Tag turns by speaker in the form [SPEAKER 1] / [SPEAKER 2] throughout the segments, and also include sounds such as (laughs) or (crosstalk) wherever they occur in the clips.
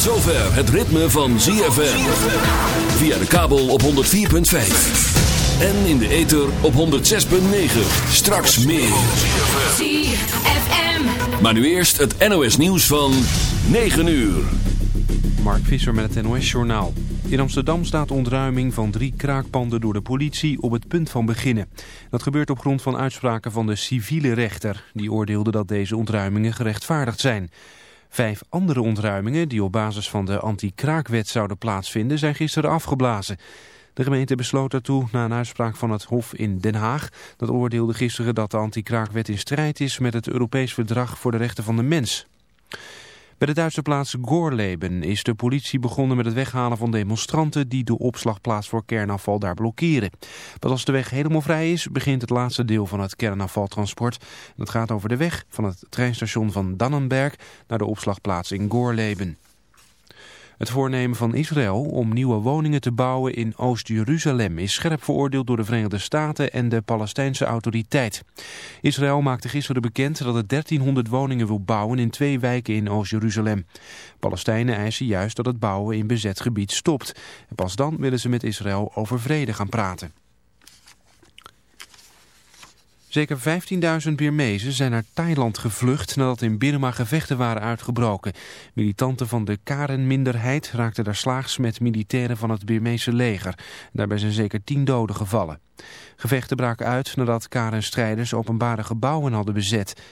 [SPEAKER 1] Tot zover het ritme van ZFM. Via de kabel op 104.5. En in de ether op 106.9. Straks meer.
[SPEAKER 2] ZFM.
[SPEAKER 1] Maar nu eerst het NOS nieuws van 9 uur.
[SPEAKER 3] Mark Visser met het NOS-journaal. In Amsterdam staat ontruiming van drie kraakpanden door de politie op het punt van beginnen. Dat gebeurt op grond van uitspraken van de civiele rechter. Die oordeelde dat deze ontruimingen gerechtvaardigd zijn. Vijf andere ontruimingen die op basis van de anti-kraakwet zouden plaatsvinden zijn gisteren afgeblazen. De gemeente besloot daartoe na een uitspraak van het Hof in Den Haag. Dat oordeelde gisteren dat de anti-kraakwet in strijd is met het Europees Verdrag voor de Rechten van de Mens. Bij de Duitse plaats Gorleben is de politie begonnen met het weghalen van demonstranten die de opslagplaats voor kernafval daar blokkeren. Pas als de weg helemaal vrij is, begint het laatste deel van het kernafvaltransport. Dat gaat over de weg van het treinstation van Dannenberg naar de opslagplaats in Gorleben. Het voornemen van Israël om nieuwe woningen te bouwen in Oost-Jeruzalem is scherp veroordeeld door de Verenigde Staten en de Palestijnse autoriteit. Israël maakte gisteren bekend dat het 1300 woningen wil bouwen in twee wijken in Oost-Jeruzalem. Palestijnen eisen juist dat het bouwen in bezet gebied stopt. En pas dan willen ze met Israël over vrede gaan praten. Zeker 15.000 Birmezen zijn naar Thailand gevlucht nadat in Birma gevechten waren uitgebroken. Militanten van de Karen-minderheid raakten daar slaags met militairen van het Birmeese leger. Daarbij zijn zeker 10 doden gevallen. Gevechten braken uit nadat Karen-strijders openbare gebouwen hadden bezet.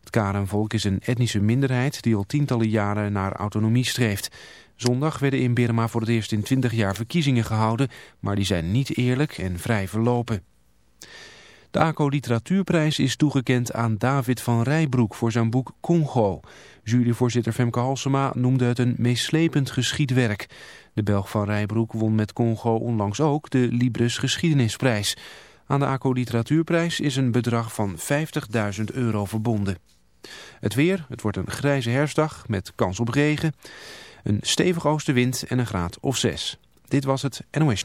[SPEAKER 3] Het Karen-volk is een etnische minderheid die al tientallen jaren naar autonomie streeft. Zondag werden in Birma voor het eerst in 20 jaar verkiezingen gehouden, maar die zijn niet eerlijk en vrij verlopen. De ACO Literatuurprijs is toegekend aan David van Rijbroek voor zijn boek Congo. Juryvoorzitter Femke Halsema noemde het een meeslepend geschiedwerk. De Belg van Rijbroek won met Congo onlangs ook de Libris Geschiedenisprijs. Aan de ACO Literatuurprijs is een bedrag van 50.000 euro verbonden. Het weer, het wordt een grijze herfstdag met kans op regen. Een stevige oostenwind en een graad of 6. Dit was het NOS.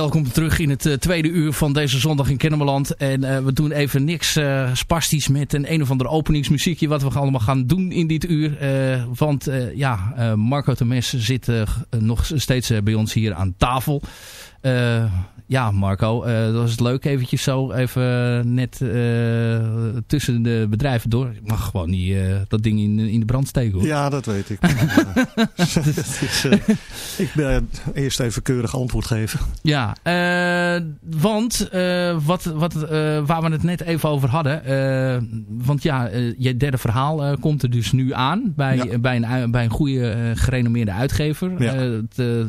[SPEAKER 4] Welkom terug in het eh, tweede uur van deze zondag in Kennemerland. En eh, we doen even niks eh spastisch met een een of ander openingsmuziekje... wat we allemaal gaan doen in dit uur. Want ja, Marco Temes zit nog steeds bij ons hier aan tafel. Eh, ja, Marco, eh, dat was het leuk eventjes zo even net eh, tussen de bedrijven door. Ik mag gewoon niet dat ding in, in de brand steken hoor.
[SPEAKER 5] Ja, dat weet ik. (laughs) Is, ik ben eerst even keurig antwoord geven.
[SPEAKER 4] Ja, want wat, wat, waar we het net even over hadden. Want ja, je derde verhaal komt er dus nu aan. Bij, ja. bij, een, bij een goede gerenommeerde uitgever. Ja.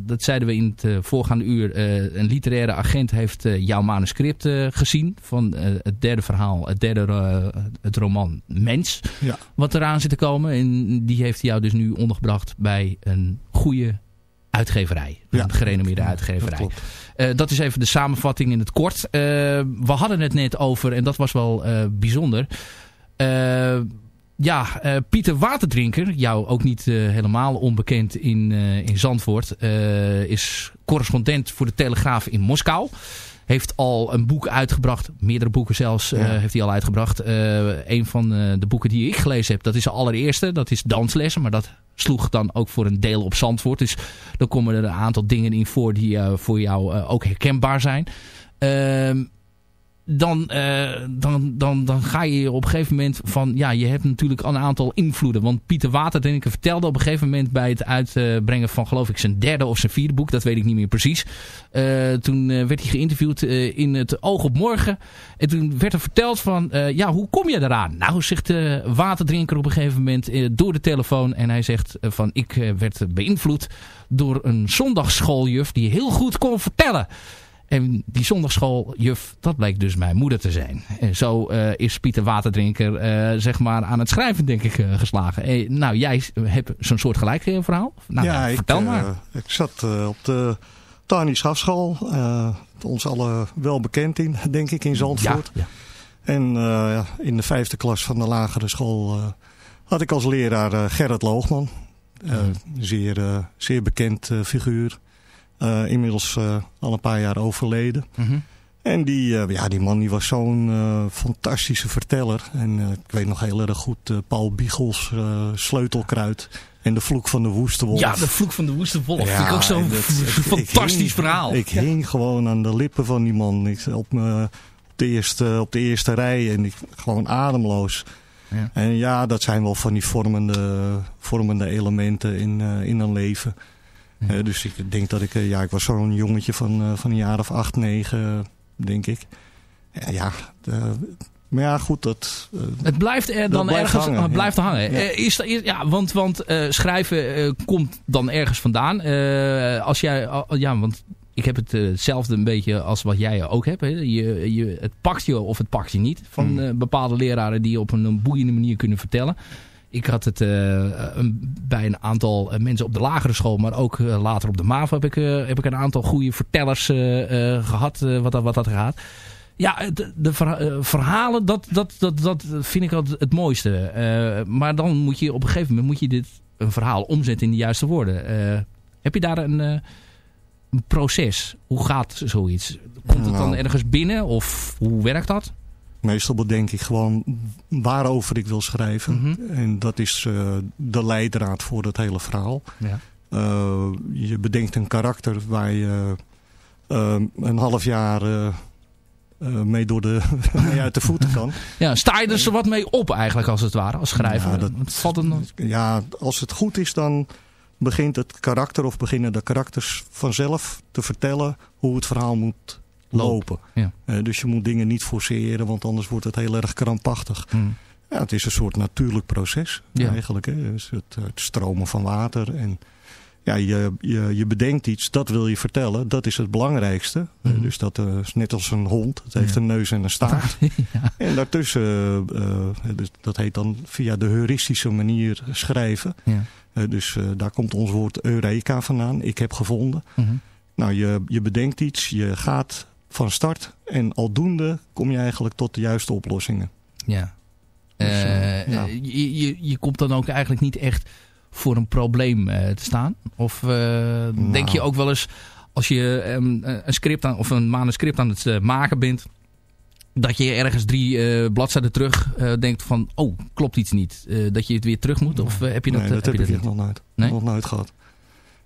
[SPEAKER 4] Dat zeiden we in het voorgaande uur. Een literaire agent heeft jouw manuscript gezien. Van het derde verhaal. Het derde het roman Mens.
[SPEAKER 5] Ja.
[SPEAKER 4] Wat eraan zit te komen. En die heeft jou dus nu ondergebracht bij een goede uitgeverij.
[SPEAKER 5] Ja.
[SPEAKER 4] Een gerenommeerde uitgeverij. Dat, uh, dat, is even de samenvatting in het kort. Uh, we hadden het net over, en dat was wel uh, bijzonder. ja, Pieter Waterdrinker, jou ook niet helemaal onbekend in, in Zandvoort, is correspondent voor de Telegraaf in Moskou heeft al een boek uitgebracht. Meerdere boeken zelfs ja. uh, heeft hij al uitgebracht. Uh, een van uh, de boeken die ik gelezen heb, dat is de allereerste. Dat is Danslessen. Maar dat sloeg dan ook voor een deel op Zandvoort. Dus dan komen er een aantal dingen in voor die voor jou ook herkenbaar zijn. Dan, uh, dan, dan, dan ga je op een gegeven moment van... Ja, je hebt natuurlijk een aantal invloeden. Want Pieter Waterdrinker vertelde op een gegeven moment... bij het uitbrengen van geloof ik zijn derde of zijn vierde boek. Dat weet ik niet meer precies. Uh, toen uh, werd hij geïnterviewd in het Oog op Morgen. En toen werd er verteld van... ja, hoe kom je eraan? Nou, zegt de Waterdrinker op een gegeven moment door de telefoon. En hij zegt van... Ik werd beïnvloed door een zondagsschooljuf... die heel goed kon vertellen... En die zondagschooljuf, dat bleek dus mijn moeder te zijn. En zo uh, is Pieter Waterdrinker uh, zeg maar aan het schrijven denk ik uh, geslagen. En, nou, jij hebt zo'n soort gelijk verhaal. Nou,
[SPEAKER 5] ja,
[SPEAKER 4] vertel
[SPEAKER 5] ik,
[SPEAKER 4] maar.
[SPEAKER 5] ik zat op de Tani Schafschool. ons alle wel bekend in, (laughs) denk ik, in Zandvoort.
[SPEAKER 4] Ja, ja.
[SPEAKER 5] En in de vijfde klas van de lagere school had ik als leraar Gerrit Loogman. zeer, zeer bekend figuur. Uh, inmiddels uh, al een paar jaar overleden.
[SPEAKER 4] Mm -hmm.
[SPEAKER 5] En die, uh, ja, die man die was zo'n fantastische verteller. En ik weet nog heel erg goed Paul Biegels Sleutelkruid. En de vloek van de woeste wolf.
[SPEAKER 4] Ja, de vloek van de woeste wolf. Ja, Vind ik ook zo'n (laughs) fantastisch
[SPEAKER 5] hing,
[SPEAKER 4] verhaal.
[SPEAKER 5] Ik ja. hing gewoon aan de lippen van die man. Ik, op, me, op, de eerste, op de eerste rij. En ik, gewoon ademloos.
[SPEAKER 4] Ja.
[SPEAKER 5] En ja, dat zijn wel van die vormende, vormende elementen in, in een leven. Ja. Dus ik denk dat ik, uh, ja, ik was zo'n jongetje van, uh, van een jaar of acht, negen. denk ik. Ja, de- maar ja, goed, dat... eh,
[SPEAKER 4] Het blijft er dan
[SPEAKER 5] blijft
[SPEAKER 4] ergens
[SPEAKER 5] hangen,
[SPEAKER 4] het blijft
[SPEAKER 5] ja.
[SPEAKER 4] hangen.
[SPEAKER 5] Ja.
[SPEAKER 4] Eh, is, is, ja, want want eh, schrijven eh, komt dan ergens vandaan. Eh, als jij, ja, want ik heb het, eh, hetzelfde een beetje als wat jij ook hebt. Hè. Je, je, het pakt je of het pakt je niet. Van
[SPEAKER 5] Hmm.
[SPEAKER 4] eh, bepaalde leraren die op een, een boeiende manier kunnen vertellen. Ik had het eh, een- bij een aantal eh, mensen op de lagere school, maar ook eh, later op de MAVO heb ik, heb ik een aantal goede vertellers eh, eh, gehad eh, wat, dat, wat dat gaat. Ja, de, de verha- verhalen, dat, dat, dat, dat vind ik altijd het mooiste. Maar dan moet je op een gegeven moment moet je dit een verhaal omzetten in de juiste woorden. Heb je daar een, een proces? Hoe gaat zoiets? Komt het dan ergens binnen of hoe werkt dat?
[SPEAKER 5] Meestal bedenk ik gewoon waarover ik wil schrijven.
[SPEAKER 4] Mhm.
[SPEAKER 5] En dat is eh, de leidraad voor het hele verhaal.
[SPEAKER 4] Ja.
[SPEAKER 5] Eh, je bedenkt een karakter waar je eh, een half jaar mee, door de, (laughs) mee uit de voeten kan.
[SPEAKER 4] Ja, sta je er zo wat mee op eigenlijk als het ware, als schrijver?
[SPEAKER 5] Ja, dat-
[SPEAKER 4] Het valt een,
[SPEAKER 5] Ja, als het goed is dan begint het karakter of beginnen de karakters vanzelf te vertellen hoe het verhaal moet lopen.
[SPEAKER 4] Ja.
[SPEAKER 5] Eh, dus je moet dingen niet forceren, want anders wordt het heel erg krampachtig.
[SPEAKER 4] Hmm.
[SPEAKER 5] Ja, het is een soort natuurlijk proces
[SPEAKER 4] Ja.
[SPEAKER 5] eigenlijk. Hè? Dus het, het stromen van water. En ja, je, je, je bedenkt iets, dat wil je vertellen. Dat is het belangrijkste. Eh,
[SPEAKER 4] Mhm.
[SPEAKER 5] dus dat eh, is net als een hond. Het heeft
[SPEAKER 4] Ja.
[SPEAKER 5] een neus en een staart. (laughs)
[SPEAKER 4] ja.
[SPEAKER 5] En daartussen, dus dat heet dan via de heuristische manier schrijven.
[SPEAKER 4] Ja.
[SPEAKER 5] Dus daar komt ons woord Eureka vandaan. Ik heb gevonden.
[SPEAKER 4] Mhm.
[SPEAKER 5] Nou, je, je bedenkt iets, je gaat van start. En aldoende kom je eigenlijk tot de juiste oplossingen.
[SPEAKER 4] Ja.
[SPEAKER 5] Dus,
[SPEAKER 4] Eh,
[SPEAKER 5] eh, ja.
[SPEAKER 4] je, je, je komt dan ook eigenlijk niet echt voor een probleem eh, te staan? Of eh, denk je ook wel eens, als je ehm, eh, een script aan, of een manuscript aan het eh, maken bent, dat je ergens drie eh, bladzijden terug eh, denkt van, oh, klopt iets niet. Eh, dat je het weer terug moet? Of eh, heb je dat,
[SPEAKER 5] nee,
[SPEAKER 4] eh,
[SPEAKER 5] dat
[SPEAKER 4] heb
[SPEAKER 5] heb,
[SPEAKER 4] je dat
[SPEAKER 5] nog nooit,
[SPEAKER 4] Nee?
[SPEAKER 5] nog nooit gehad.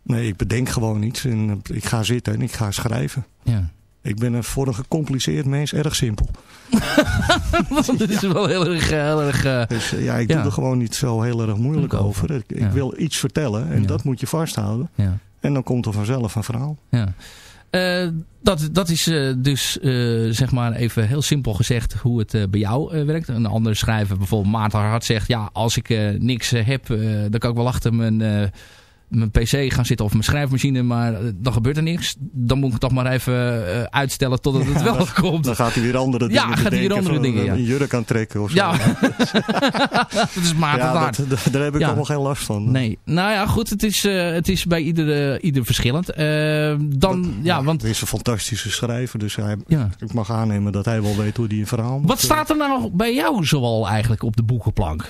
[SPEAKER 5] Nee, ik bedenk gewoon iets en eh, ik ga zitten en ik ga schrijven.
[SPEAKER 4] Ja.
[SPEAKER 5] Ik ben een voor een gecompliceerd mens erg simpel. (laughs)
[SPEAKER 4] dat is wel heel erg... eh, Heel erg eh,
[SPEAKER 5] Dus eh, ja, ik
[SPEAKER 4] Ja.
[SPEAKER 5] doe er gewoon niet zo heel erg moeilijk over. Ik, ik
[SPEAKER 4] Ja.
[SPEAKER 5] wil iets vertellen en
[SPEAKER 4] Ja.
[SPEAKER 5] dat moet je vasthouden.
[SPEAKER 4] ja.
[SPEAKER 5] En dan komt er vanzelf een verhaal.
[SPEAKER 4] Ja. Eh, dat, dat is eh, dus eh, zeg maar even heel simpel gezegd hoe het bij jou werkt. Een andere schrijver, bijvoorbeeld Maarten Hart, zegt... ja, als ik eh, niks heb, dan kan ik wel achter mijn, eh, mijn pc gaan zitten of mijn schrijfmachine... maar eh, dan gebeurt er niks. Dan moet ik het toch maar even eh, uitstellen totdat het wel komt.
[SPEAKER 5] Dan gaat hij weer andere
[SPEAKER 4] Ja,
[SPEAKER 5] dingen
[SPEAKER 4] gaat hij weer andere dingen,
[SPEAKER 5] eh,
[SPEAKER 4] ja.
[SPEAKER 5] Een jurk aantrekken of zo.
[SPEAKER 4] Ja, (laughs) (laughs) dat is
[SPEAKER 5] Ja, dat, dat- daar heb ik
[SPEAKER 4] Ja.
[SPEAKER 5] allemaal geen last van.
[SPEAKER 4] Nee, nou ja, goed, het is, het is bij ieder, ieder verschillend. Eh, dan, ja, want...
[SPEAKER 5] Hij is een fantastische schrijver, dus hij,
[SPEAKER 4] Ja.
[SPEAKER 5] ik mag aannemen dat hij wel weet hoe hij een verhaal moet.
[SPEAKER 4] Wat staat er nou bij jou zoal eigenlijk op de boekenplank?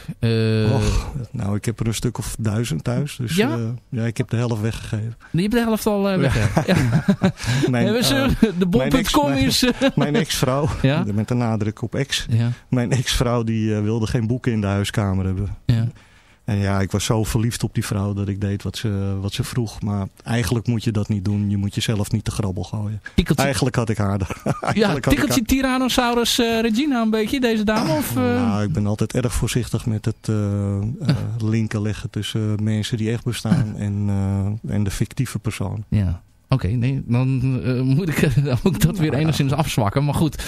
[SPEAKER 5] Och, nou, ik heb er een stuk of duizend thuis. Dus
[SPEAKER 4] Ja?
[SPEAKER 5] Ja, ik heb de helft weggegeven.
[SPEAKER 4] je hebt de helft al eh, weg. hè? Ja. (laughs)
[SPEAKER 5] Mijn, eh,
[SPEAKER 4] de bol.com is... eh, (laughs)
[SPEAKER 5] Mijn ex-vrouw, met een nadruk op ex.
[SPEAKER 4] ja,
[SPEAKER 5] Mijn ex-vrouw die wilde geen boeken in de huiskamer hebben. En ja, ik was zo verliefd op die vrouw dat ik deed wat ze, wat ze vroeg. Maar eigenlijk moet je dat niet doen. Je moet jezelf niet te grabbel gooien.
[SPEAKER 4] Tikkeltje,
[SPEAKER 5] Eigenlijk had ik haar. (laughs)
[SPEAKER 4] ja, tikkeltje Tyrannosaurus eh, Regina een beetje, deze dame? Of, eh?
[SPEAKER 5] Nou, ik ben altijd erg voorzichtig met het eh, (laughs) linken leggen tussen mensen die echt bestaan en, en de fictieve persoon.
[SPEAKER 4] Ja. Oké, nee, dan, eh, moet ik, (laughs) dan moet ik dat weer enigszins afzwakken. Maar goed.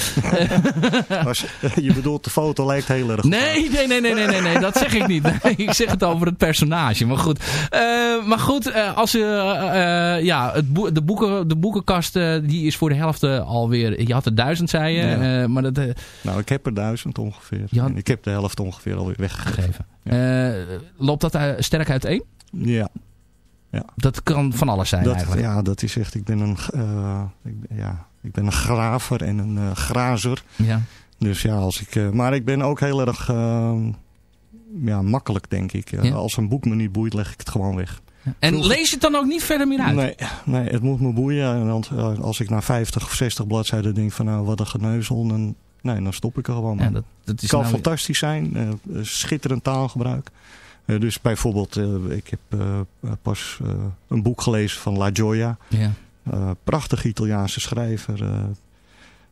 [SPEAKER 4] (laughs)
[SPEAKER 5] Als, je bedoelt, de foto lijkt heel erg.
[SPEAKER 4] Nee, nee, nee, nee, nee, nee, nee, dat zeg ik niet. (laughs) Nee, ik zeg het over het personage. Maar goed, Eh, maar goed eh, als je, ja, het de, boeken, de boekenkast die is voor de helft alweer, je had er duizend zei je,
[SPEAKER 5] Ja.
[SPEAKER 4] maar dat
[SPEAKER 5] Nou, ik heb er duizend ongeveer. En ik heb de helft ongeveer alweer weggegeven.
[SPEAKER 4] gegeven. Loopt dat sterk uiteen?
[SPEAKER 5] Ja,
[SPEAKER 4] Dat kan van alles zijn
[SPEAKER 5] dat,
[SPEAKER 4] eigenlijk.
[SPEAKER 5] ja, dat is echt. Ik ben een, eh, ik, ben- ja, ik ben een graver en een eh, grazer.
[SPEAKER 4] Ja.
[SPEAKER 5] Dus ja, als ik. eh, maar ik ben ook heel erg eh, ja, makkelijk, denk ik.
[SPEAKER 4] Ja.
[SPEAKER 5] Als een boek me niet boeit, leg ik het gewoon weg.
[SPEAKER 4] En
[SPEAKER 5] Vroeger-
[SPEAKER 4] lees je het dan ook niet verder meer uit?
[SPEAKER 5] Nee, nee, het moet me boeien. Eh, als ik na 50 of 60 bladzijden denk van nou, wat een geneuzel. Dan, nee, dan stop ik er gewoon.
[SPEAKER 4] Ja, dat, dat
[SPEAKER 5] Het
[SPEAKER 4] is
[SPEAKER 5] kan
[SPEAKER 4] nou-
[SPEAKER 5] fantastisch zijn. schitterend taalgebruik. Eh, dus bijvoorbeeld, eh, ik heb eh, pas een boek gelezen van La Gioia.
[SPEAKER 4] Ja.
[SPEAKER 5] Prachtig Italiaanse schrijver.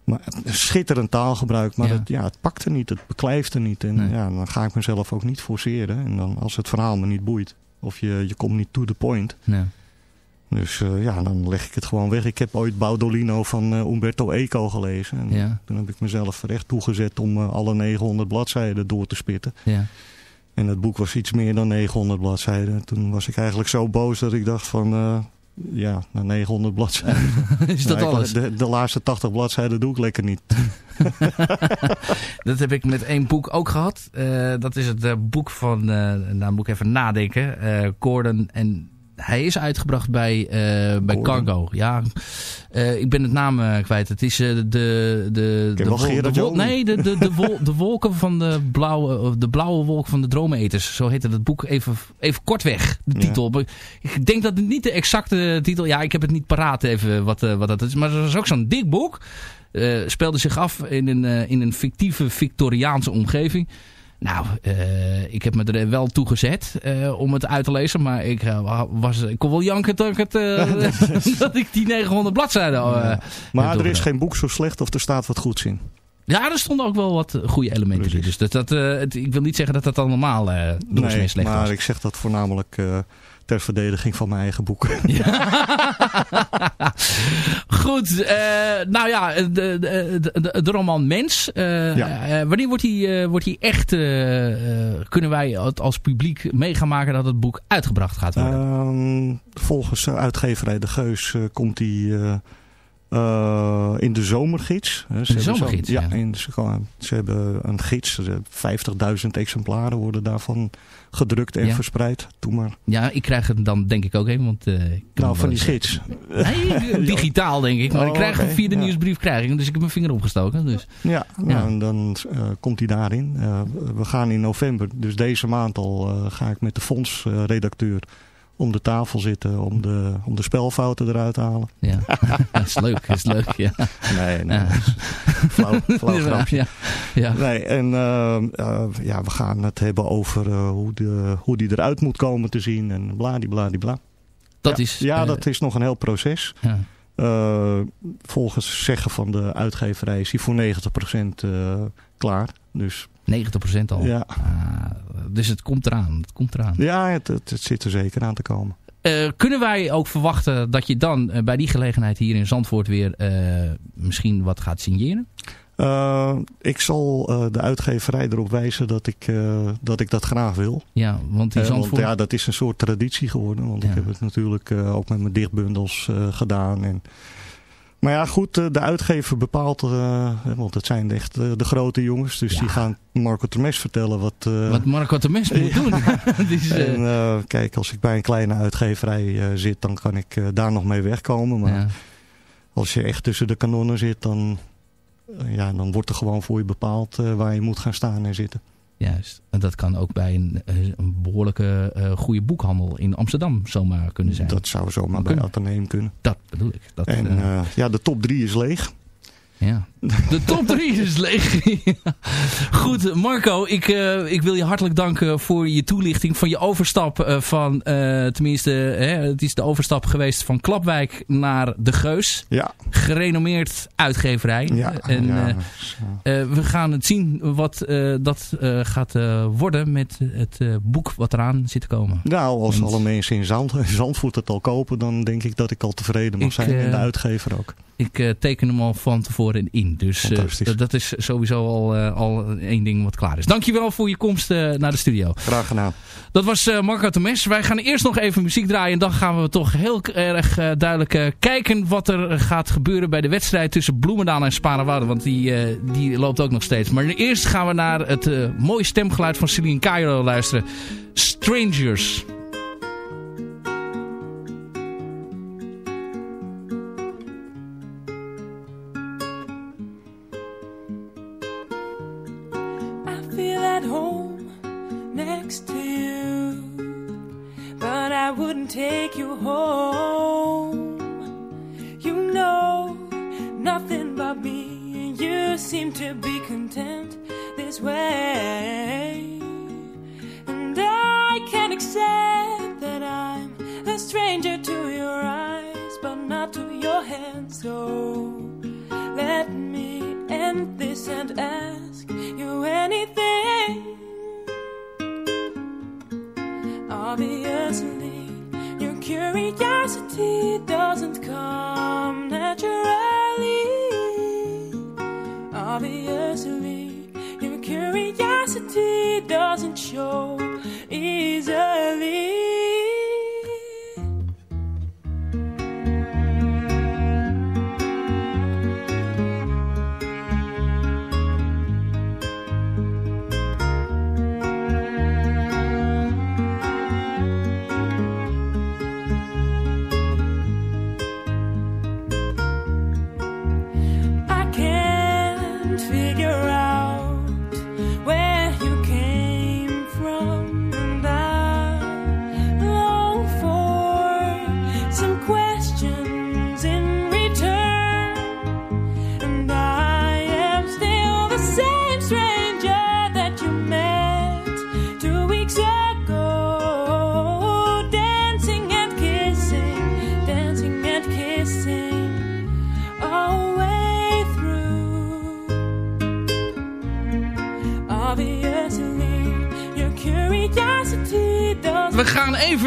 [SPEAKER 5] maar schitterend taalgebruik. Maar
[SPEAKER 4] Ja.
[SPEAKER 5] Het, ja, het pakt er niet. Het beklijft er niet. En
[SPEAKER 4] Nee.
[SPEAKER 5] ja, dan ga ik mezelf ook niet forceren. En dan, als het verhaal me niet boeit. Of je, je komt niet to the point. Dus ja, dan leg ik het gewoon weg. Ik heb ooit Baudolino van Umberto Eco gelezen. En
[SPEAKER 4] Ja.
[SPEAKER 5] toen heb ik mezelf recht toegezet om alle 900 bladzijden door te spitten.
[SPEAKER 4] Ja.
[SPEAKER 5] En het boek was iets meer dan 900 bladzijden. Toen was ik eigenlijk zo boos dat ik dacht van... eh, ja, na 900 bladzijden. (laughs)
[SPEAKER 4] Is dat
[SPEAKER 5] Nou,
[SPEAKER 4] alles?
[SPEAKER 5] De, de laatste 80 bladzijden doe ik lekker niet. (laughs)
[SPEAKER 4] Dat heb ik met één boek ook gehad. Eh, dat is het eh, boek van, eh nou moet ik even nadenken, Gordon. En hij is uitgebracht bij, eh, bij. Cargo. Ja, Eh, ik ben het naam eh, kwijt. Het is de, de, de, de. Nee, de, de, de, wol- de wolken van de blauwe, de blauwe wolk van de dromeneters. Zo heette het boek even, even kortweg, de titel. Ik denk dat het niet de exacte titel... Ja, ik heb het niet paraat even wat, wat dat is. Maar het was ook zo'n dik boek. Speelde zich af in een, in een fictieve Victoriaanse omgeving. Nou, eh, ik heb me er wel toe gezet eh, om het uit te lezen. Maar ik, eh, was, ik kon wel janken dat ik, het, (laughs) dat ik die 900 bladzijden...
[SPEAKER 5] Ja. Maar er is geen boek zo slecht of er staat wat goeds in.
[SPEAKER 4] Ja, er stonden ook wel wat goede elementen in. Dus dat, dat, het- ik wil niet zeggen dat dat allemaal eh doorsnee slecht
[SPEAKER 5] maar ik zeg dat voornamelijk ter verdediging van mijn eigen boek. (laughs)
[SPEAKER 4] Goed, eh, nou ja, de, de, de, de- roman Mens. eh,
[SPEAKER 5] Ja.
[SPEAKER 4] eh, wanneer wordt die, wordt die echt, kunnen wij het als publiek mee gaan maken dat het boek uitgebracht gaat worden?
[SPEAKER 5] Ehm, volgens uitgeverij De Geus komt die eh, eh, in de zomergids. Hè, ze
[SPEAKER 4] de
[SPEAKER 5] zo-
[SPEAKER 4] zomergids,
[SPEAKER 5] ja.
[SPEAKER 4] ja.
[SPEAKER 5] in- ze, ze hebben een gids. eh, 50.000 exemplaren worden daarvan gedrukt en
[SPEAKER 4] Ja.
[SPEAKER 5] verspreid. Doe maar.
[SPEAKER 4] Ja, ik krijg het dan denk ik ook een. Want, eh, kan
[SPEAKER 5] Nou, van die gids.
[SPEAKER 4] Nee, (laughs) digitaal denk ik. Maar
[SPEAKER 5] Oh,
[SPEAKER 4] ik krijg hem
[SPEAKER 5] oké,
[SPEAKER 4] via de
[SPEAKER 5] ja.
[SPEAKER 4] nieuwsbrief krijg ik hem, Dus ik heb mijn vinger opgestoken. Dus.
[SPEAKER 5] Ja, nou, en dan eh, komt hij daarin. Eh, we gaan in november, dus deze maand al, eh, ga ik met de fondsredacteur om de tafel zitten om de, om de spelfouten eruit te halen.
[SPEAKER 4] Ja, (laughs) dat is leuk. Dat is leuk, ja.
[SPEAKER 5] Nee, nee,
[SPEAKER 4] Ja.
[SPEAKER 5] flauw, (laughs) flauw grapje.
[SPEAKER 4] Ja, ja.
[SPEAKER 5] Nee, en eh, eh, ja, we gaan het hebben over eh, hoe, de, hoe die eruit moet komen te zien en bladibladibla.
[SPEAKER 4] Dat
[SPEAKER 5] ja,
[SPEAKER 4] is...
[SPEAKER 5] Ja, dat is nog een heel proces.
[SPEAKER 4] ja.
[SPEAKER 5] Volgens zeggen van de uitgeverij is hij voor 90% eh, klaar. Dus
[SPEAKER 4] 90% al.
[SPEAKER 5] ja,
[SPEAKER 4] Ah, dus het komt eraan. Het komt eraan.
[SPEAKER 5] ja het, het, het zit er zeker aan te komen.
[SPEAKER 4] Eh, kunnen wij ook verwachten dat je dan eh, bij die gelegenheid hier in Zandvoort weer eh, misschien wat gaat signeren?
[SPEAKER 5] Ik zal de uitgeverij erop wijzen dat ik, dat ik dat graag wil.
[SPEAKER 4] Ja, want die
[SPEAKER 5] want
[SPEAKER 4] Zandvoort...
[SPEAKER 5] ja, dat is een soort traditie geworden. Want
[SPEAKER 4] Ja.
[SPEAKER 5] ik heb het natuurlijk ook met mijn dichtbundels gedaan. En... Maar ja, goed, eh, de uitgever bepaalt, eh, hè, want het zijn echt eh, de grote jongens. Dus
[SPEAKER 4] Ja.
[SPEAKER 5] die gaan Marco Termes vertellen wat... eh,
[SPEAKER 4] Wat Marco de Mens moet doen. (laughs) (laughs) Eh,
[SPEAKER 5] en eh, kijk, als ik bij een kleine uitgeverij eh, zit, dan kan ik eh, daar nog mee wegkomen. Maar
[SPEAKER 4] ja.
[SPEAKER 5] als je echt tussen de kanonnen zit, dan, eh, ja, dan wordt er gewoon voor je bepaald eh, waar je moet gaan staan en zitten.
[SPEAKER 4] Juist. En dat kan ook bij een, eh, een behoorlijke eh, goede boekhandel in Amsterdam zomaar kunnen zijn.
[SPEAKER 5] Dat zou zomaar bij
[SPEAKER 4] Kunnen.
[SPEAKER 5] Atheneum kunnen.
[SPEAKER 4] Dat bedoel ik. Dat,
[SPEAKER 5] En
[SPEAKER 4] eh,
[SPEAKER 5] ja, de top 3 is leeg.
[SPEAKER 4] Ja. De top 3 is leeg. (laughs) Goed, Marco, ik, eh, ik wil je hartelijk danken voor je toelichting van je overstap eh, van, eh, tenminste, hè, het is de overstap geweest van Klapwijk naar De Geus.
[SPEAKER 5] Ja,
[SPEAKER 4] Gerenommeerd uitgeverij.
[SPEAKER 5] ja,
[SPEAKER 4] en
[SPEAKER 5] ja,
[SPEAKER 4] we gaan het zien wat eh, dat eh, gaat worden met het eh, boek wat eraan zit te komen.
[SPEAKER 5] nou, als
[SPEAKER 4] Want-
[SPEAKER 5] alle mensen in Zand, Zandvoort het al kopen, dan denk ik dat ik al tevreden mag
[SPEAKER 4] Ik,
[SPEAKER 5] zijn. en de uitgever ook.
[SPEAKER 4] Ik eh, teken hem al van tevoren in. Dus eh, dat- is sowieso al, eh, al één ding wat klaar is. Dankjewel voor je komst eh, naar de studio.
[SPEAKER 5] Graag gedaan.
[SPEAKER 4] Dat was Marco Temes. Wij gaan eerst nog even muziek draaien. En dan gaan we toch heel erg duidelijk kijken wat er gaat gebeuren bij de wedstrijd tussen Bloemendaal en Sparenwoude. Want die, die loopt ook nog steeds. Maar eerst gaan we naar het mooie stemgeluid van Celine Cairo luisteren. Strangers.
[SPEAKER 6] I wouldn't take you home. You know nothing but me, and you seem to be content this way. And I can't accept that I'm a stranger to your eyes, but not to your hands. So let me end this and ask you anything. Obviously, curiosity doesn't come naturally. Obviously, your curiosity doesn't show easily.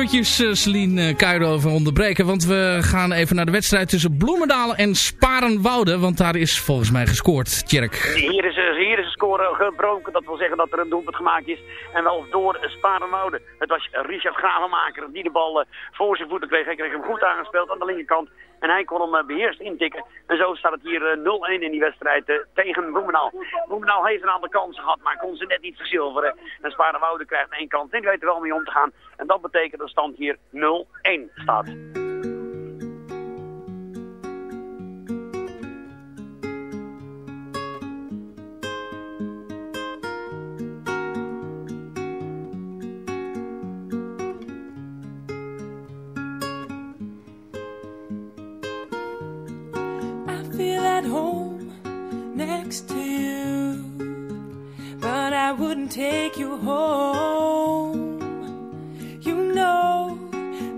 [SPEAKER 4] Eventjes uh, Celine uh, Kuirover onderbreken. Want we gaan even naar de wedstrijd tussen Bloemendaal en Sparenwoude. Want daar is volgens mij gescoord, Tjerk.
[SPEAKER 7] Hier is, eh, hier is een Dat wil zeggen dat er een doelpunt gemaakt is. En wel door Sparenwoude. Het was Richard Gravenmaker die de bal eh, voor zijn voeten kreeg. Hij kreeg hem goed aangespeeld aan de linkerkant. En hij kon hem eh, beheerst intikken. En zo staat het hier eh, 0-1 in die wedstrijd tegen Bloemendaal. Bloemendaal heeft een aantal kansen gehad, maar kon ze net niet verzilveren. En Sparenwoude krijgt één kans. En die weet er wel mee om te gaan. En dat betekent dat stand hier 0-1 staat.
[SPEAKER 6] Take you home. You know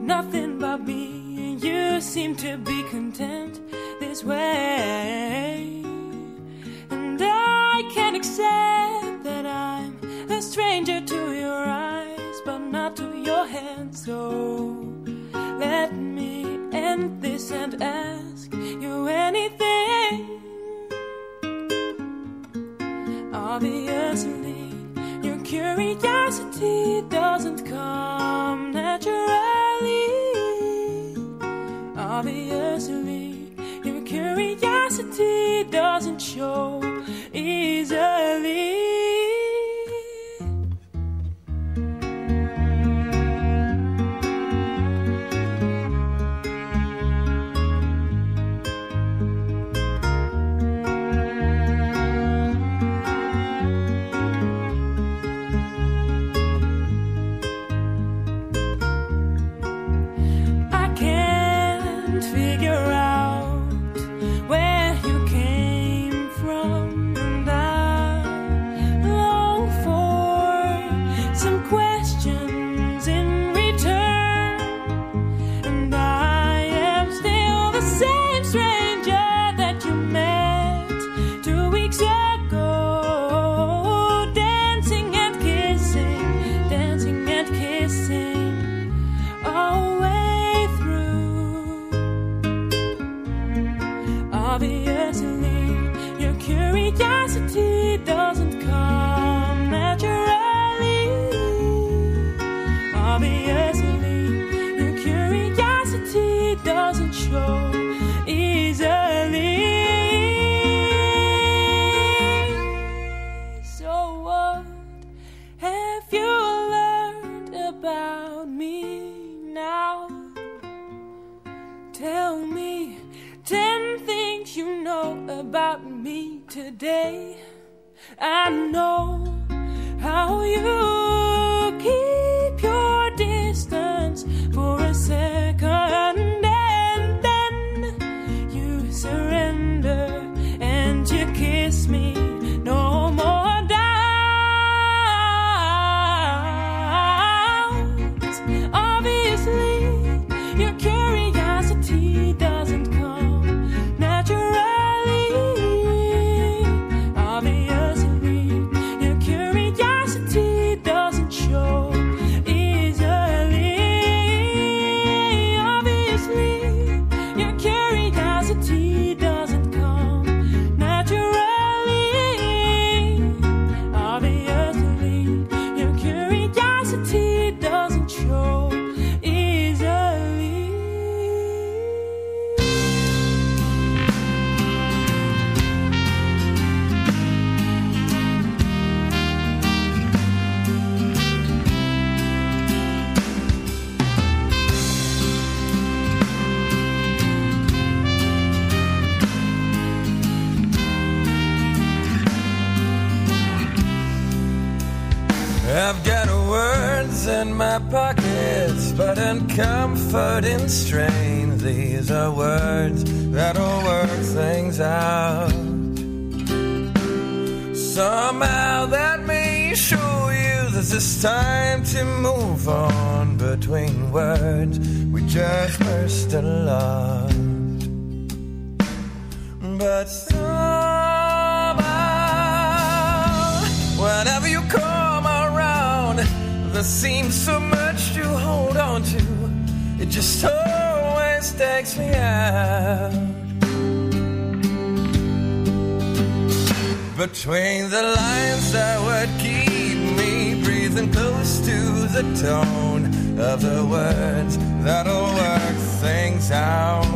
[SPEAKER 6] nothing but me, and you seem to be content this way. And I can't accept that I'm a stranger to your eyes, but not to your hands. So let me end this and ask curiosity doesn't come naturally. Obviously, your curiosity doesn't show
[SPEAKER 8] words we just burst in love. But somehow, whenever you come around, there seems so much to hold on to. It just always takes me out. Between the lines that would keep me breathing close to the tone of the words that'll work things out.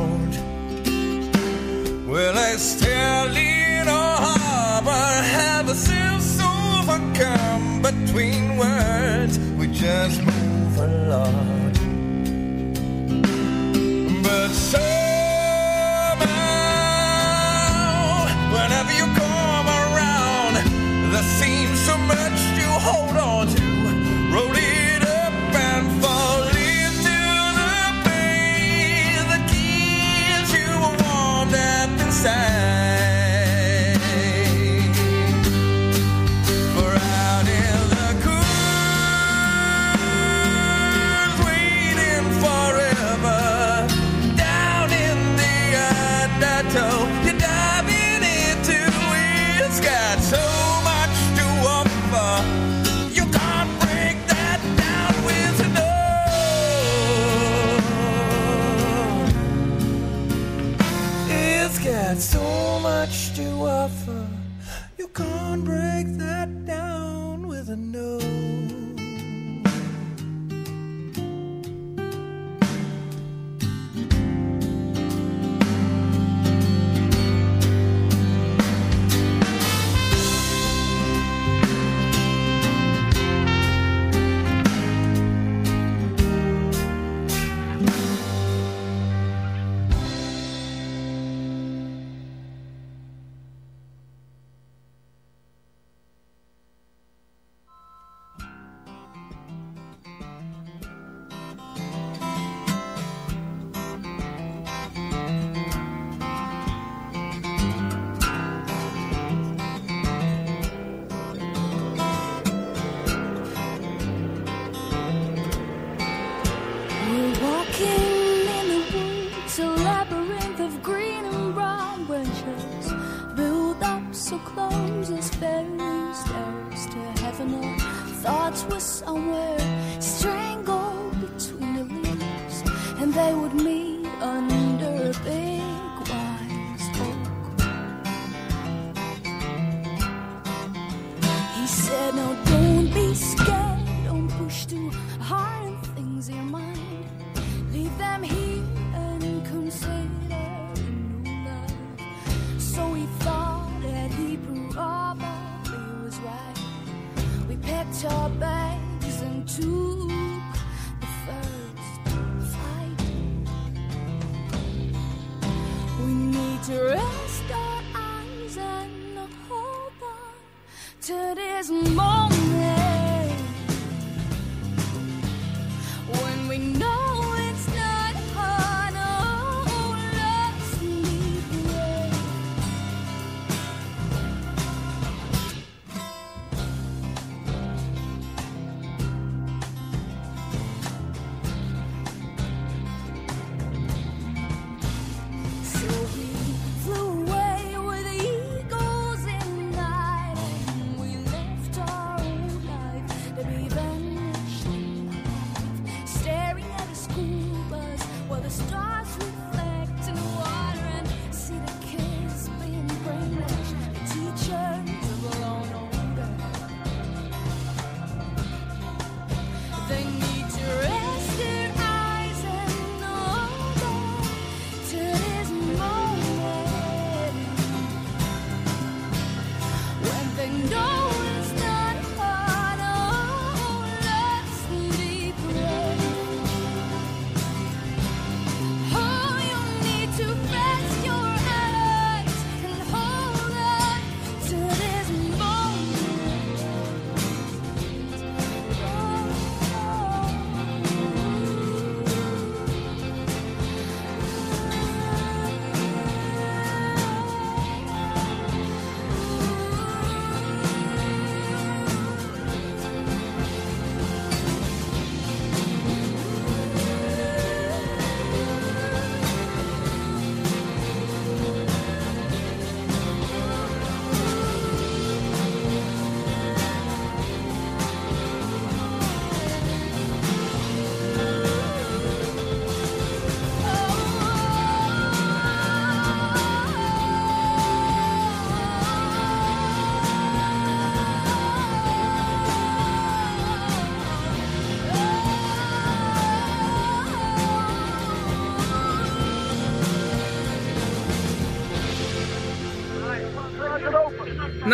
[SPEAKER 8] Will I still lead or harbor? Have ourselves overcome between words? We just move along. But somehow, whenever you come around, there seems so much to hold on to.
[SPEAKER 9] Rolling side.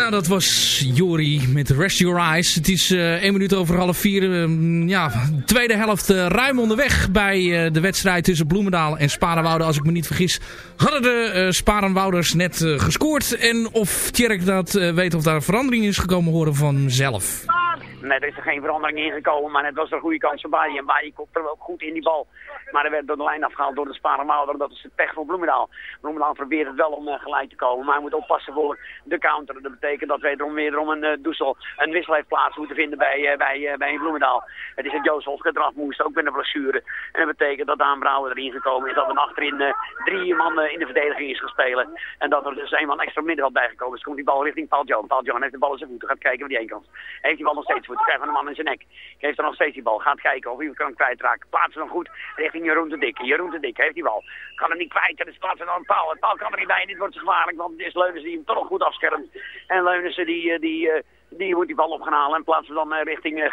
[SPEAKER 4] Nou, dat was Jori met Rest Your Eyes. Het is uh, 1 minuut over half vier. Uh, ja, tweede helft uh, ruim onderweg bij de wedstrijd tussen Bloemendaal en Sparenwoude. Als ik me niet vergis, hadden de Sparenwouders net gescoord. En of Tjerk dat weet of daar verandering is gekomen horen vanzelf.
[SPEAKER 7] Nee, er is er geen verandering in gekomen, maar het was een goede kans voor Baai. En Baai komt er ook goed in die bal. Maar er werd door de lijn afgehaald door de Sparenmouwer. Dat is het pech voor Bloemendaal. Bloemendaal probeert het wel om uh, gelijk te komen. Maar hij moet oppassen voor de counter. Dat betekent dat wederom wederom een uh, Doesel een wissel heeft plaats moeten vinden bij, uh, bij, bij Bloemendaal. Het is het Joost gedrag moest, ook met een blessure. En dat betekent dat Daan Brouwer erin gekomen is. Dat er achterin drie man in de verdediging is gespeeld. En dat er dus een man extra midden had bijgekomen. Dus komt die bal richting Paul Johan. Paul Johan heeft de bal in zijn voeten. Gaat kijken waar die heen kan. Heeft die bal nog steeds voeten. Krijgt van een man in zijn nek. Heeft er nog steeds die bal. Gaat kijken of hij kan kwijtraken. Plaatsen dan goed richting Jeroen de Dikke. Jeroen de Dikke heeft die bal. Kan hem niet kwijt. En dus plaatsen dan een paal. Het paal kan er niet bij. En dit wordt gevaarlijk. Want het is Leunissen die hem toch goed afschermt. En Leunissen die... die die moet die bal op gaan halen en plaatsen dan uh, richting uh.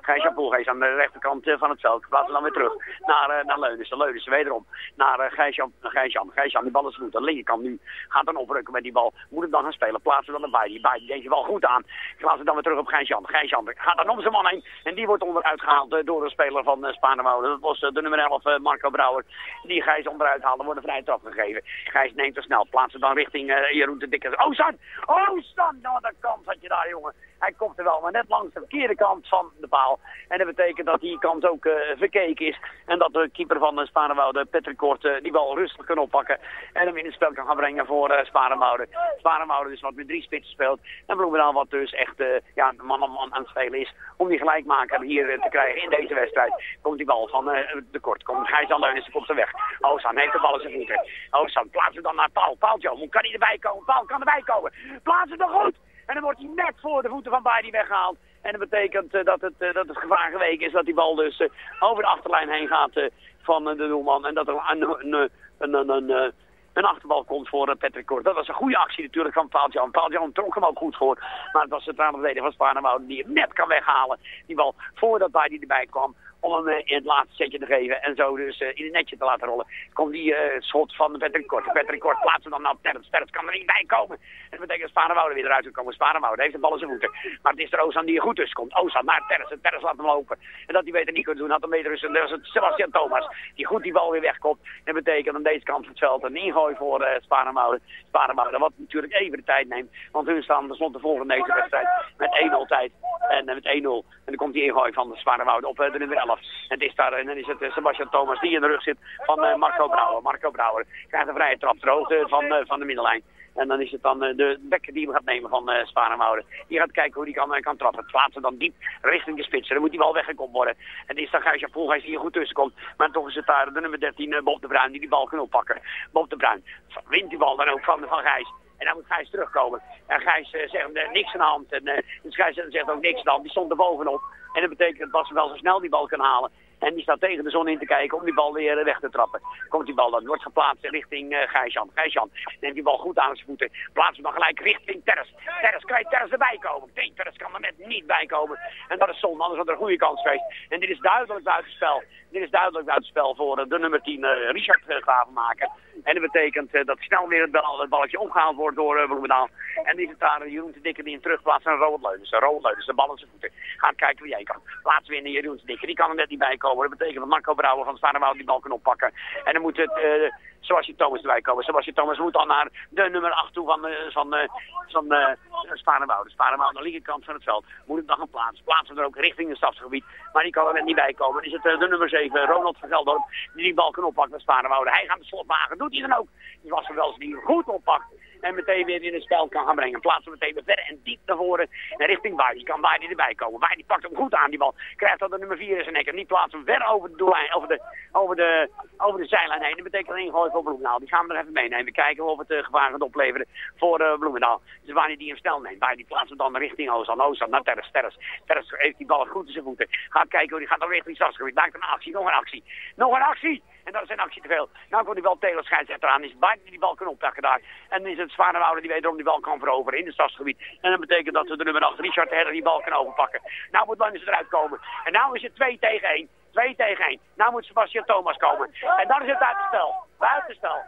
[SPEAKER 7] Gijs-Jan Poelgeest aan de rechterkant uh, van het veld. Plaatsen dan weer terug naar, naar Leunissen. Leunissen wederom naar uh, Gijs-Jan. Gijs-Jan, Gijs-Jan, die bal is goed. De linkerkant nu gaat dan oprukken met die bal. Moet hem dan gaan spelen. Plaatsen we dan erbij. Die bij je wel goed aan. Plaatsen dan weer terug op Gijs-Jan. Gijs-Jan gaat dan om zijn man heen. En die wordt onderuit gehaald door een speler van uh. Dat was de nummer 11, Marco Brouwer. Die Gijs onderuit haalde. Wordt een vrije gegeven. Gijs neemt er snel. Plaatsen dan richting Jeroen de Dikke. Oh, San! Oh, San! Nou, dat had daar, jongen. Hij komt er wel, maar net langs de verkeerde kant van de paal. En dat betekent dat die kant ook uh, verkeken is. En dat de keeper van uh, Sparenwoude, Patrick Kort, uh, die bal rustig kan oppakken. En hem in het spel kan gaan brengen voor uh, Sparenwoude. Dus wat met drie spitsen speelt. En Bloemendaal wat dus echt ja, man op man aan het spelen is. Om die gelijkmaker hier te krijgen in deze wedstrijd. Komt die bal van de Kort. Komt Gijs Leunissen komt er weg. Ozan heeft de bal in zijn voeten. Ozan plaatst hem dan naar Paul. Paul, Joe, kan hij erbij komen? Paul kan erbij komen. Plaats hem nog goed. En dan wordt hij net voor de voeten van Baidi weggehaald. En dat betekent uh, dat, het, uh, dat het gevaar geweken is dat die bal dus uh, over de achterlijn heen gaat van de doelman. En dat er een, een, een, een, een achterbal komt voor Patrick Kort. Dat was een goede actie natuurlijk van Paul Jan. Paul Jan trok hem ook goed voor. Maar het was de centrale verdediger van Spaarnwouden die hem net kan weghalen. Die bal voordat Baidi erbij kwam om hem in het laatste setje te geven en zo dus uh, in het netje te laten rollen. Komt die uh, schot van Patrick Kort. Patrick Kort plaatsen dan naar Terrence. Terrence kan er niet bij komen. En dat betekent dat Sparenwoude weer eruit kan komen. Sparenwoude heeft de bal in zijn voeten. Maar het is er Ozan die er goed tussen komt. Ozan naar Terrence. Terrence laat hem lopen. En dat hij beter niet kunnen doen, had hem beter dus. Dat was het Sebastian Thomas die goed die bal weer wegkomt. En dat betekent aan deze kant van het veld een ingooi voor uh, Sparenwoude. Sparenwoude, wat natuurlijk even de tijd neemt. Want hun staan tenslotte volgende deze wedstrijd met 1-0 tijd. En met 1-0. En dan komt die ingooi van de Sparenwoude op de nummer 11. En het is daar en dan is het Sebastian Thomas die in de rug zit van uh, Marco Brouwer. Marco Brouwer krijgt een vrije trap ter hoogte van, van de middenlijn. En dan is het dan de bekker die hem gaat nemen van uh. Die gaat kijken hoe die kan, kan trappen. Plaatsen dan diep richting de spits. Dan moet die wel weggekomen worden. En is dan Gijsja Poelgeest die er goed tussen komt. Maar toch is het daar de nummer 13 Bob de Bruin die die bal kan oppakken. Bob de Bruin wint die bal dan ook van, van Gijs. En dan moet Gijs terugkomen. En Gijs zegt niks aan de hand. En uh, dus Gijs zegt ook niks aan de hand. Die stond er bovenop. En dat betekent dat ze wel zo snel die bal kan halen. En die staat tegen de zon in te kijken om die bal weer weg te trappen. Komt die bal dan, wordt geplaatst richting uh, Gijsjan. Gijsjan neemt die bal goed aan zijn voeten. Plaatst hem dan gelijk richting Terres. Terres, kan je Terres erbij komen? Nee, Terres kan er net niet bij komen. En dat is zonde, anders had er een goede kans geweest. En dit is duidelijk buitenspel. Dit is duidelijk buitenspel voor uh, de nummer 10, uh, Richard Gravenmaker. En dat betekent uh, dat snel weer het, bal, het balletje omgehaald wordt door uh. En die zit daar Jeroen te Dikke die in terugplaatst naar Robert Leunens. Leunens, de bal in zijn voeten. Gaat kijken wie jij kan. Plaatsen weer naar Jeroen te Dikke. Die kan er net niet bij komen. Dat betekent dat Marco Brouwer van Sparenwoud die bal kan oppakken. En dan moet het... Uh, Sebastian Thomas erbij komen. Sebastian Thomas moet dan naar de nummer 8 toe van, uh, van, uh, van uh, Sparenwouden. Sparenwouden aan de linkerkant van het veld. Moet hem dan gaan plaatsen. Plaatsen er ook richting het stadsgebied. Maar die kan er net niet bij komen. Dan is het de nummer 7, Ronald van Geldorp, die die bal kan oppakken met Sparenwouden. Hij gaat de slot wagen. Doet hij dan ook. Die was er wel eens die goed oppakt. En meteen weer in het spel kan gaan brengen. Plaatsen meteen weer verder en diep naar voren. En richting Baai. Kan Baai erbij komen. Baai die pakt hem goed aan die bal. Krijgt dan de nummer 4 in zijn nek. En die plaatst hem ver over de doellijn. Over de, over de, over de zijlijn heen. Dat betekent een ingooi voor Bloemendaal. Die gaan we er even meenemen. Kijken of het uh, gevaar gaat opleveren voor uh, Bloemendaal. Dus Baai die hem snel neemt. Baai die hem dan richting Ozan. Ozan naar Terres. Terres. Terres heeft die bal goed in zijn voeten. Gaat kijken hoe die gaat dan richting Stadsgebied. Maakt een actie. Nog een actie. Nog een actie. En dat is een actie te veel. Nou komt die bal Taylor scheidsrechter aan. Is Baai die bal kan oppakken daar. En is het Zwarenwoude die wederom die bal kan veroveren in het stadsgebied. En dat betekent dat we de nummer 8 Richard Herder die bal kan overpakken. Nou moet Lannis eruit komen. En nou is het 2 tegen 1. 2 tegen 1. Nou moet Sebastian Thomas komen. En dan is het buitenspel. Buitenspel.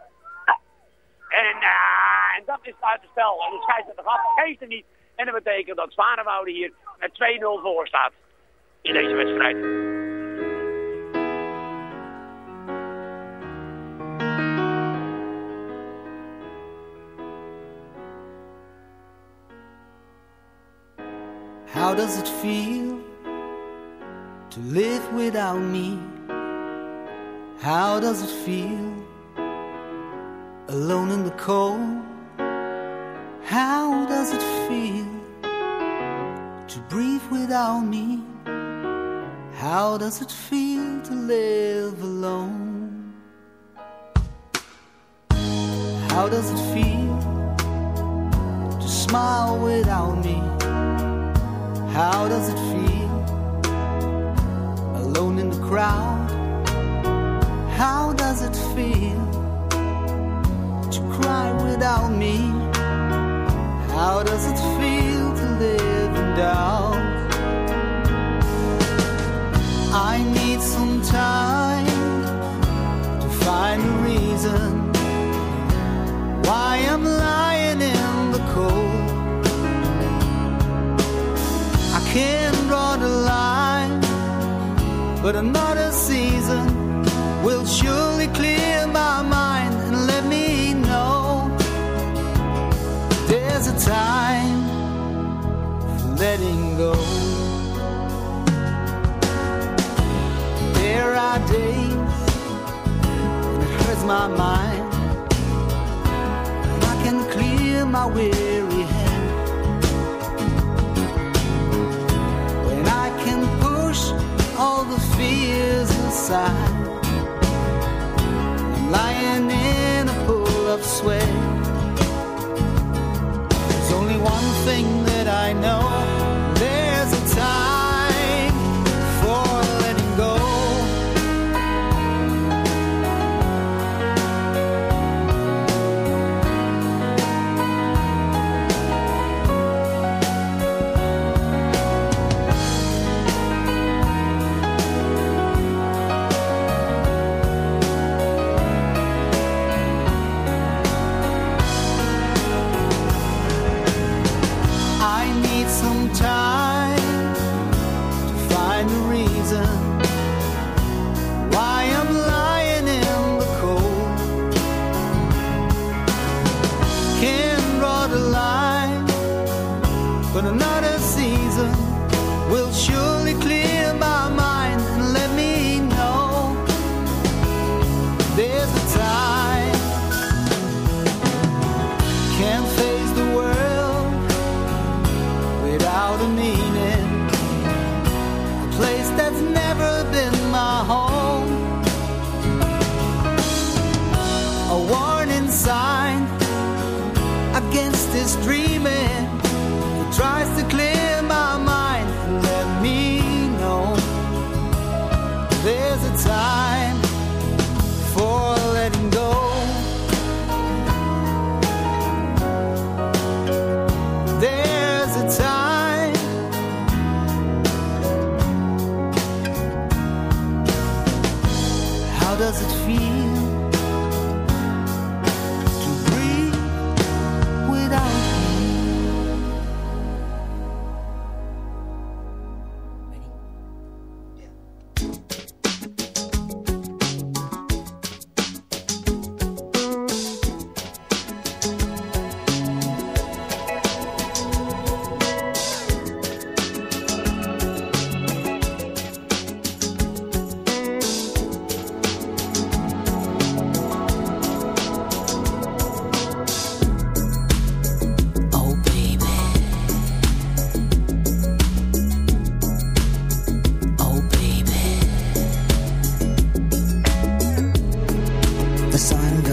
[SPEAKER 7] En, eh, en dat is buitenspel. En de scheidsrechter gaf, geeft er niet. En dat betekent dat Zwarenwoude hier met 2-0 voor staat in deze wedstrijd.
[SPEAKER 10] How does it feel to live without me? How does it feel alone in the cold? How does it feel to breathe without me? How does it feel to live alone? How does it feel to smile without me? How does it feel alone in the crowd? How does it feel to cry without me? How does it feel to live in doubt? My mind, I can clear my weary head. When I can push all the fears aside, I'm lying in a pool of sweat. There's only one thing that I know. the
[SPEAKER 4] sun.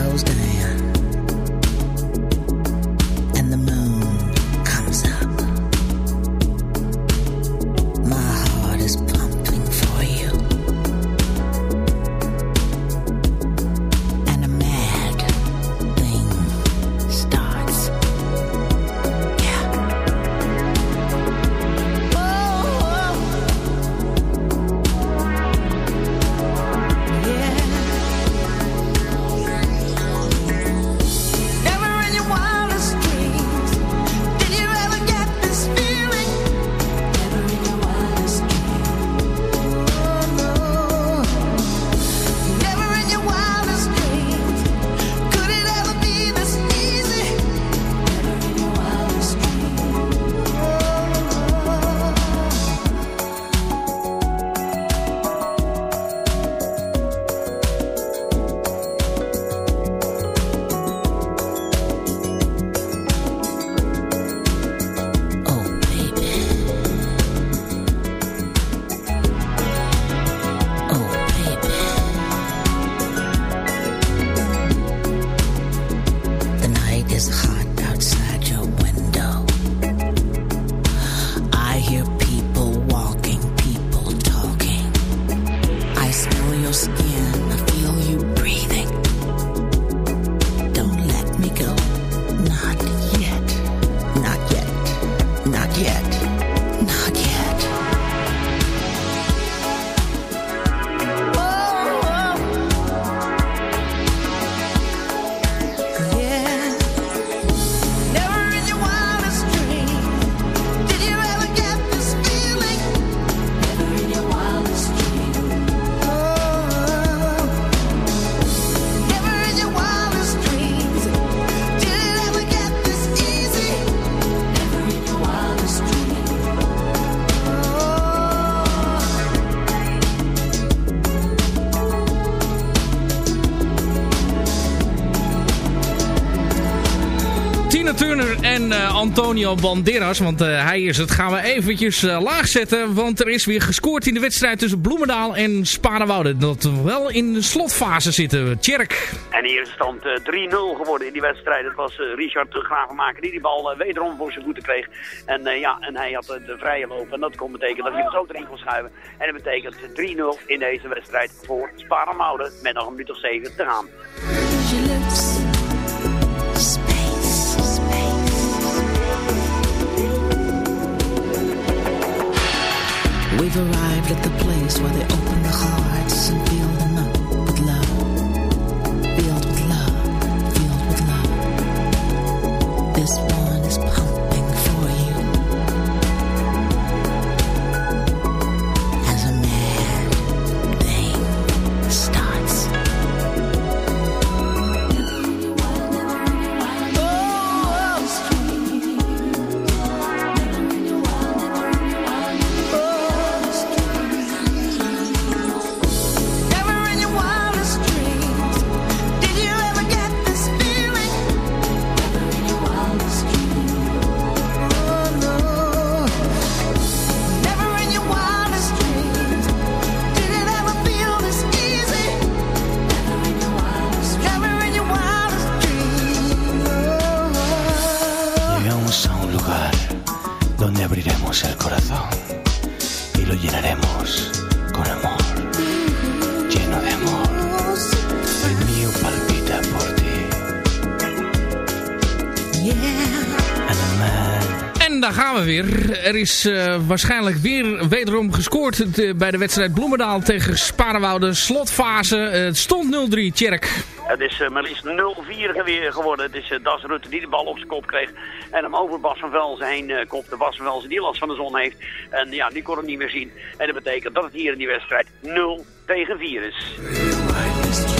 [SPEAKER 4] Antonio Banderas, want eh, hij is het, gaan we eventjes eh, laag zetten. Want er is weer gescoord in de wedstrijd tussen Bloemendaal en Sparenwoude. Dat we wel in de slotfase zitten. Tjerk.
[SPEAKER 7] En hier is de stand eh, 3-0 geworden in die wedstrijd. Het was eh, Richard Gravenmaker die die bal eh, wederom voor zijn voeten kreeg. En, eh, ja, en hij had eh, de vrije loop. En dat kon betekenen dat hij hem zo erin kon schuiven. En dat betekent 3-0 in deze wedstrijd voor Sparenwouden. Met nog een minuut of zeven te gaan.
[SPEAKER 11] Where they open
[SPEAKER 4] weer. Er is eh, waarschijnlijk weer wederom gescoord eh, bij de wedstrijd Bloemendaal tegen Sparenwoude. Slotfase. Eh, het stond 0-3, Tjerk.
[SPEAKER 7] Het is maar liefst 0-4 weer geworden. Het is Das Rutte die de bal op zijn kop kreeg. En hem over Bas van Velzen heen kopte. Bas van Velzen die last van de zon heeft. En ja, die kon hem niet meer zien. En dat betekent dat het hier in die wedstrijd 0 tegen 4 is.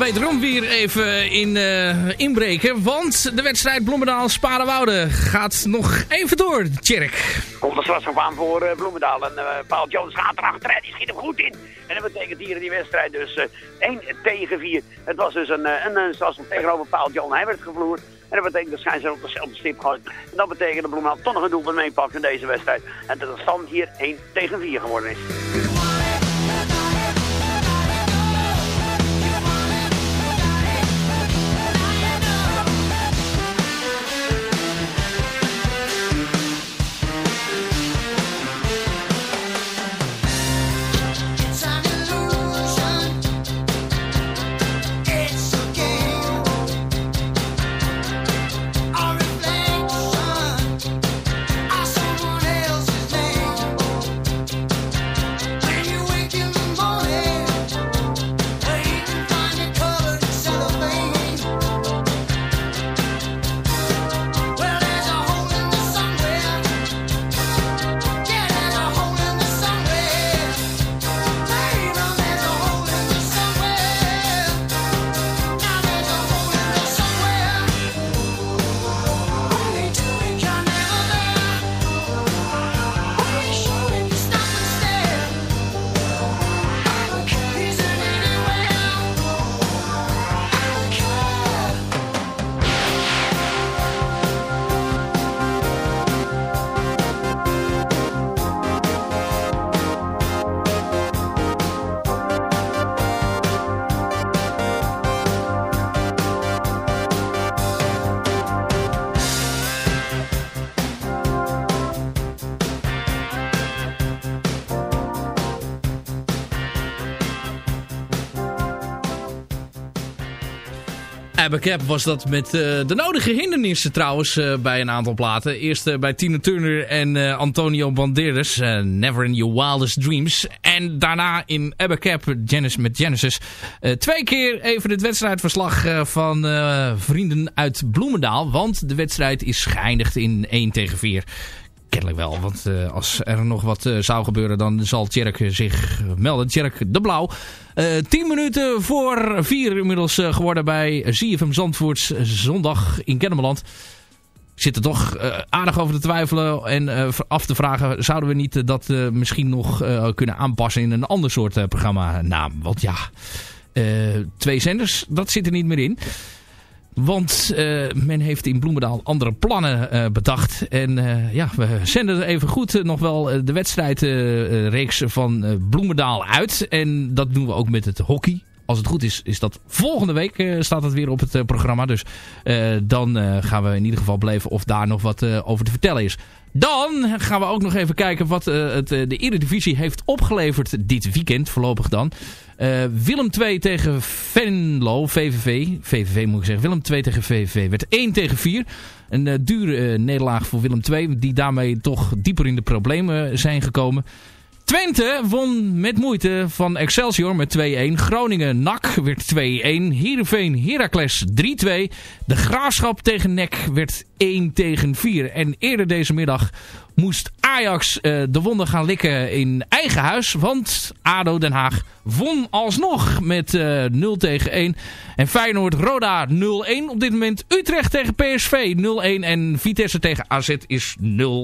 [SPEAKER 4] Wederom weer even in, uh, inbreken. Want de wedstrijd Bloemendaal-Sparenwoude gaat nog even door, Tjerk.
[SPEAKER 7] Komt straks nog aan voor uh, Bloemendaal. En uh, Paul Jones gaat erachter die schiet hem goed in. En dat betekent hier in die wedstrijd dus 1 tegen 4. Het was dus een, een, een tegenover Paul John. Hij werd gevloerd. En dat betekent dat ze op dezelfde stip. En dat betekent dat Bloemendaal toch nog een doelpunt meepakt in deze wedstrijd. En dat de stand hier 1 tegen 4 geworden is.
[SPEAKER 4] Abbacap was dat met uh, de nodige hindernissen trouwens uh, bij een aantal platen. Eerst uh, bij Tina Turner en Antonio Banderas, Never in Your Wildest Dreams. En daarna in Abbacap Genesis, met Genesis. twee keer even het wedstrijdverslag van vrienden uit Bloemendaal. Want de wedstrijd is geëindigd in 1 tegen 4. Kennelijk wel, want uh, als er nog wat uh, zou gebeuren, dan zal Tjerk zich melden. Tjerk de Blauw. Uh, tien minuten voor vier inmiddels geworden bij ZFM Zandvoorts zondag in Kennemerland. Zit er toch aardig over te twijfelen en af te vragen... zouden we niet dat misschien nog kunnen aanpassen in een ander soort programma naam? Want ja, twee zenders, dat zit er niet meer in. Want uh, men heeft in Bloemendaal andere plannen uh, bedacht. En uh, ja, we zenden even goed nog wel de wedstrijdreeks van Bloemendaal uit. En dat doen we ook met het hockey. Als het goed is, is dat volgende week staat het weer op het programma. Dus dan gaan we in ieder geval beleven of daar nog wat over te vertellen is. Dan gaan we ook nog even kijken wat het, de Eredivisie heeft opgeleverd dit weekend, voorlopig dan. Willem 2 tegen Venlo, VVV. VVV moet ik zeggen. Willem 2 tegen VVV werd 1 tegen 4. Een dure nederlaag voor Willem 2, die daarmee toch dieper in de problemen zijn gekomen. Twente won met moeite van Excelsior met 2-1. Groningen NAC werd 2-1. Heerenveen Heracles 3-2. De Graafschap tegen NEC werd 1 tegen 4. En eerder deze middag moest Ajax uh, de wonden gaan likken in eigen huis. Want ADO Den Haag won alsnog met uh, eh, 0 tegen 1. En Feyenoord Roda 0-1 op dit moment. Utrecht tegen PSV 0-1. En Vitesse tegen AZ is 0-1.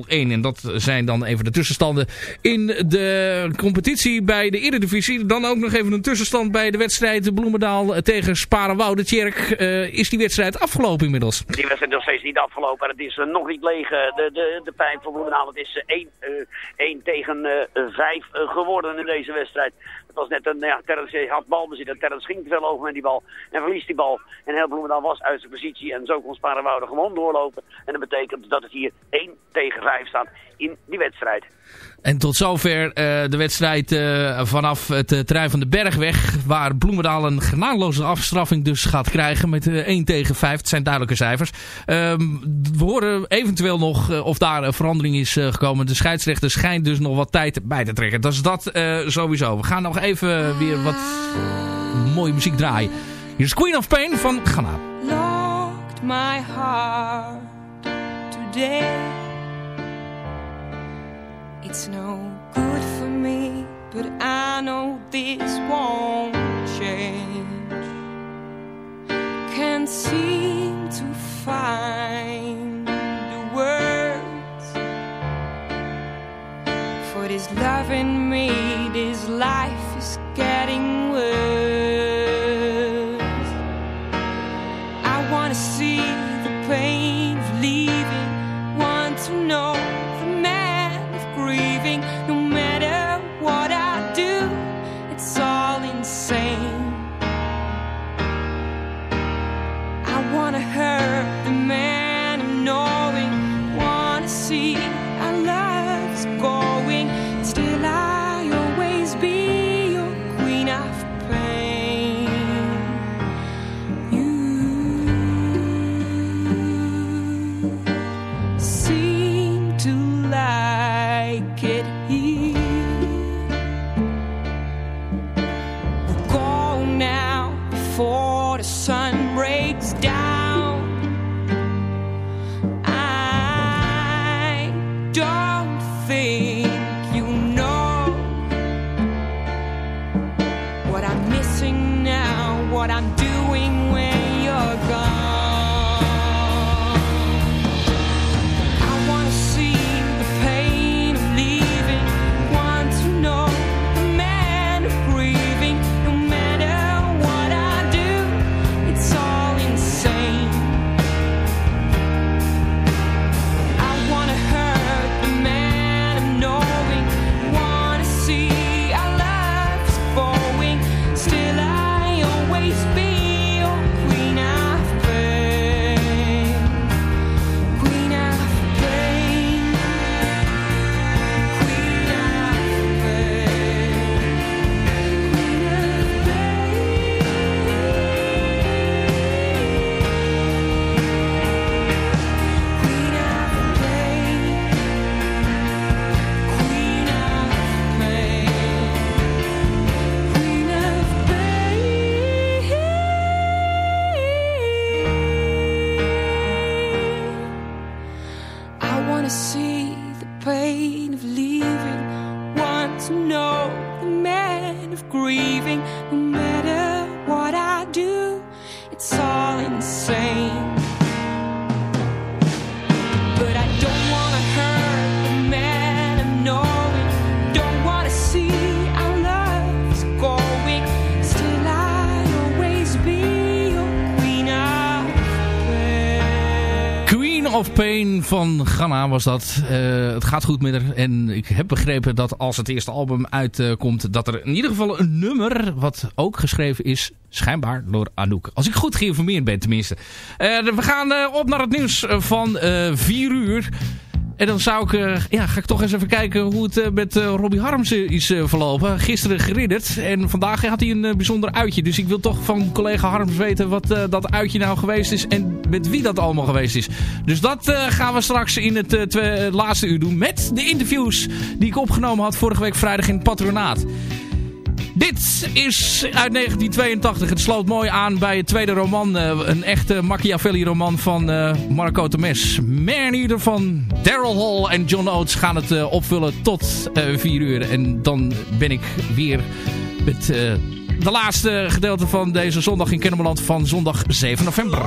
[SPEAKER 4] En dat zijn dan even de tussenstanden in de competitie bij de Eredivisie. Dan ook nog even een tussenstand bij de wedstrijd Bloemendaal tegen Sparenwoude. Tjerk, uh, is die wedstrijd afgelopen inmiddels?
[SPEAKER 7] Die wedstrijd is nog steeds niet afgelopen. Het is uh, nog niet leeg. De, de, de pijp van Bloemendaal. Het is 1, 1 tegen 5 geworden in deze wedstrijd. Het was net een, ja, Terrence had balbezit en Terrence ging te veel over met die bal en verliest die bal. En heel Bloemendaal was uit zijn positie en zo kon Sparenwoude gewoon doorlopen. En dat betekent dat het hier 1 tegen 5 staat in die wedstrijd.
[SPEAKER 4] En tot zover uh, de wedstrijd uh, vanaf het uh, terrein van de Bergweg. Waar Bloemendaal een genadeloze afstraffing dus gaat krijgen met 1 tegen 5. Het zijn duidelijke cijfers. Um, we horen eventueel nog of daar een verandering is gekomen. De scheidsrechter schijnt dus nog wat tijd bij te trekken. Dat is dat sowieso. We gaan nog even weer wat mooie muziek draaien. Hier is Queen of Pain van Ghana.
[SPEAKER 12] Locked my heart today It's no good for me, but I know this won't change.
[SPEAKER 13] Can't seem to find the words for this loving me, this life
[SPEAKER 6] is getting worse. Van Ghana was dat. Eh, het gaat goed met haar. En ik heb begrepen dat als het eerste album uitkomt... dat er in ieder geval een nummer... wat ook geschreven is, schijnbaar, door Anouk. Als ik goed geïnformeerd ben tenminste. Eh, we gaan eh, op naar het nieuws van 4 uur. En dan zou ik, eh, ja, ga ik toch eens even kijken hoe het eh, met eh, Robbie Harms is verlopen. Gisteren geridderd en vandaag had hij een bijzonder uitje. Dus ik wil toch van collega Harms weten wat dat uitje nou geweest is en met wie dat allemaal geweest is. Dus dat gaan we straks in het laatste uur doen met de interviews die ik opgenomen had vorige week vrijdag in het patronaat. Dit is uit 1982. Het sloot mooi aan bij het tweede roman. eh, een echte Machiavelli-roman van eh, Marco Temes. Manier van Daryl Hall en John Oates gaan het eh, opvullen tot eh 4 uur. En dan ben ik weer met de laatste gedeelte van deze zondag in Kennemerland van zondag 7 november.